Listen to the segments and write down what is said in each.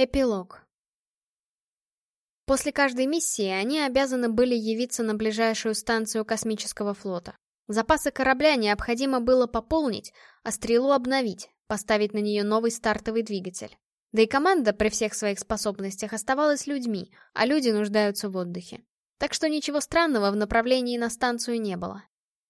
Эпилог. После каждой миссии они обязаны были явиться на ближайшую станцию космического флота. Запасы корабля необходимо было пополнить, а стрелу обновить, поставить на нее новый стартовый двигатель. Да и команда при всех своих способностях оставалась людьми, а люди нуждаются в отдыхе. Так что ничего странного в направлении на станцию не было.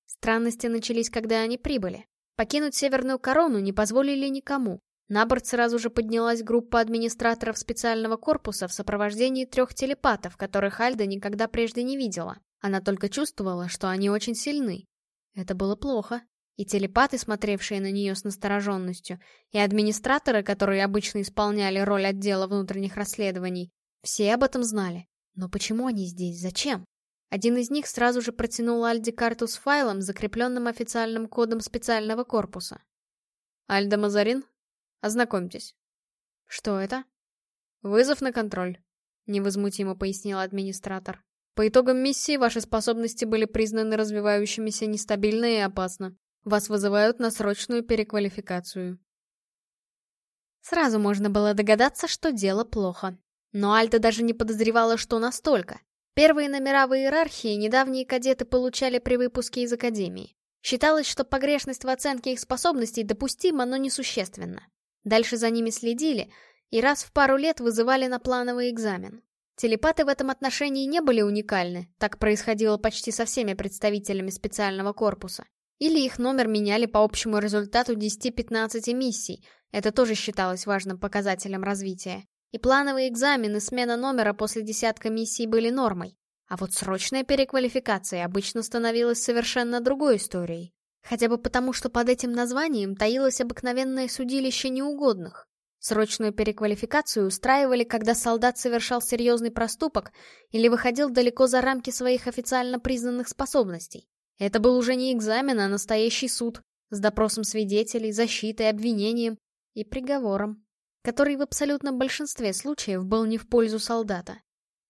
Странности начались, когда они прибыли. Покинуть Северную Корону не позволили никому, на борт сразу же поднялась группа администраторов специального корпуса в сопровождении трех телепатов, которых Альда никогда прежде не видела. Она только чувствовала, что они очень сильны. Это было плохо. И телепаты, смотревшие на нее с настороженностью, и администраторы, которые обычно исполняли роль отдела внутренних расследований, все об этом знали. Но почему они здесь? Зачем? Один из них сразу же протянул Альде карту с файлом, закрепленным официальным кодом специального корпуса. «Альда Мазарин, Ознакомьтесь. Что это? Вызов на контроль, невозмутимо пояснил администратор. По итогам миссии ваши способности были признаны развивающимися нестабильно и опасно. Вас вызывают на срочную переквалификацию. Сразу можно было догадаться, что дело плохо. Но Альта даже не подозревала, что настолько. Первые номера в иерархии недавние кадеты получали при выпуске из Академии. Считалось, что погрешность в оценке их способностей допустима, но несущественна. Дальше за ними следили и раз в пару лет вызывали на плановый экзамен. Телепаты в этом отношении не были уникальны, так происходило почти со всеми представителями специального корпуса. Или их номер меняли по общему результату 10-15 миссий, это тоже считалось важным показателем развития. И плановые экзамены, смена номера после десятка миссий были нормой. А вот срочная переквалификация обычно становилась совершенно другой историей. Хотя бы потому, что под этим названием таилось обыкновенное судилище неугодных. Срочную переквалификацию устраивали, когда солдат совершал серьезный проступок или выходил далеко за рамки своих официально признанных способностей. Это был уже не экзамен, а настоящий суд, с допросом свидетелей, защитой, обвинением и приговором, который в абсолютном большинстве случаев был не в пользу солдата.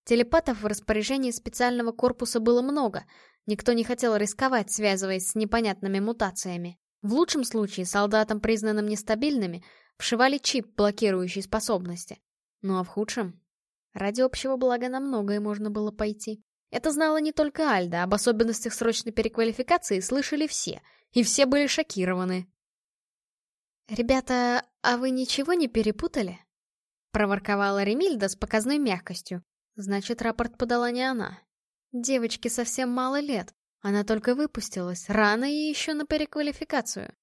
Телепатов в распоряжении специального корпуса было много, Никто не хотел рисковать, связываясь с непонятными мутациями. В лучшем случае солдатам, признанным нестабильными, вшивали чип, блокирующий способности. Ну а в худшем? Ради общего блага на многое можно было пойти. Это знала не только Альда, об особенностях срочной переквалификации слышали все, и все были шокированы. «Ребята, а вы ничего не перепутали?» — проворковала Ремильда с показной мягкостью. Значит, рапорт подала не она. Девочке совсем мало лет. Она только выпустилась, рано и еще на переквалификацию.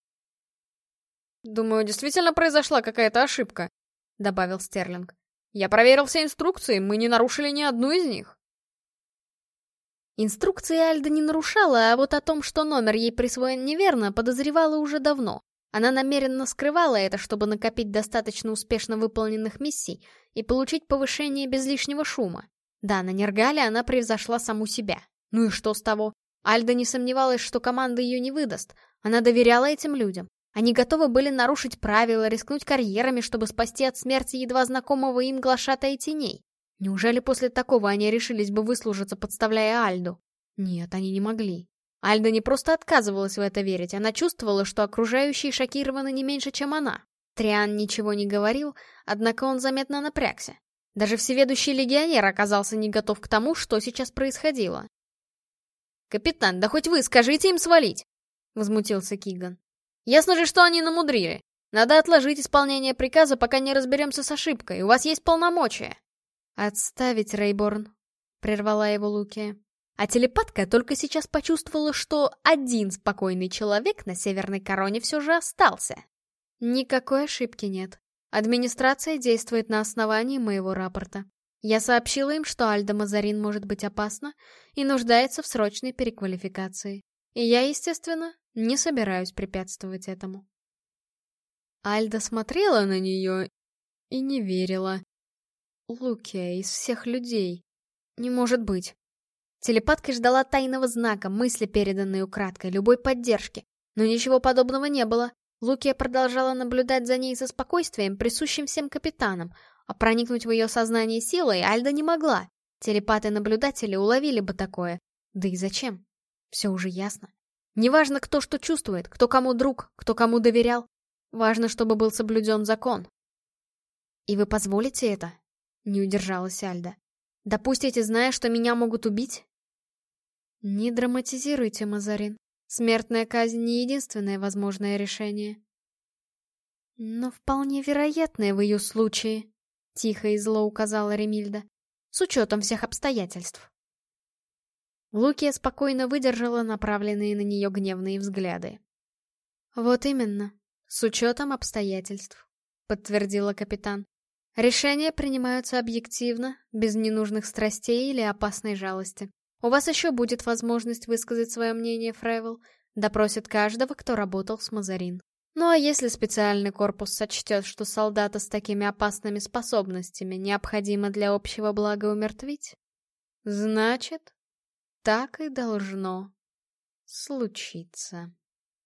«Думаю, действительно произошла какая-то ошибка», — добавил Стерлинг. «Я проверил все инструкции, мы не нарушили ни одну из них». Инструкции Альда не нарушала, а вот о том, что номер ей присвоен неверно, подозревала уже давно. Она намеренно скрывала это, чтобы накопить достаточно успешно выполненных миссий и получить повышение без лишнего шума. Да, на Нергале она превзошла саму себя. Ну и что с того? Альда не сомневалась, что команда ее не выдаст. Она доверяла этим людям. Они готовы были нарушить правила, рискнуть карьерами, чтобы спасти от смерти едва знакомого им глашатая теней. Неужели после такого они решились бы выслужиться, подставляя Альду? Нет, они не могли. Альда не просто отказывалась в это верить, она чувствовала, что окружающие шокированы не меньше, чем она. Триан ничего не говорил, однако он заметно напрягся. Даже всеведущий легионер оказался не готов к тому, что сейчас происходило. «Капитан, да хоть вы скажите им свалить!» — возмутился Киган. «Ясно же, что они намудрили. Надо отложить исполнение приказа, пока не разберемся с ошибкой. У вас есть полномочия». «Отставить, Рейборн», — прервала его Лукия. А телепатка только сейчас почувствовала, что один спокойный человек на Северной Короне все же остался. Никакой ошибки нет. Администрация действует на основании моего рапорта. Я сообщила им, что Альда Мазарин может быть опасна и нуждается в срочной переквалификации. И я, естественно, не собираюсь препятствовать этому. Альда смотрела на нее и не верила. Лукия из всех людей. Не может быть. Телепатка ждала тайного знака, мысли, переданные украдкой, любой поддержки. Но ничего подобного не было. Лукия продолжала наблюдать за ней со спокойствием, присущим всем капитанам, а проникнуть в ее сознание силой Альда не могла. Телепаты-наблюдатели уловили бы такое. Да и зачем? Все уже ясно. Неважно, кто что чувствует, кто кому друг, кто кому доверял. Важно, чтобы был соблюден закон. «И вы позволите это?» — не удержалась Альда. «Допустите, зная, что меня могут убить?» «Не драматизируйте, Мазарин. Смертная казнь не единственное возможное решение». «Но вполне вероятное в ее случае», — тихо и зло указала Ремильда, «с учетом всех обстоятельств». Лукия спокойно выдержала направленные на нее гневные взгляды. «Вот именно, с учетом обстоятельств», — подтвердила капитан. «Решения принимаются объективно, без ненужных страстей или опасной жалости. У вас еще будет возможность высказать свое мнение, Фрейвел. Допросит каждого, кто работал с Мазарин. Ну а если специальный корпус сочтет, что солдата с такими опасными способностями необходимо для общего блага умертвить, значит, так и должно случиться.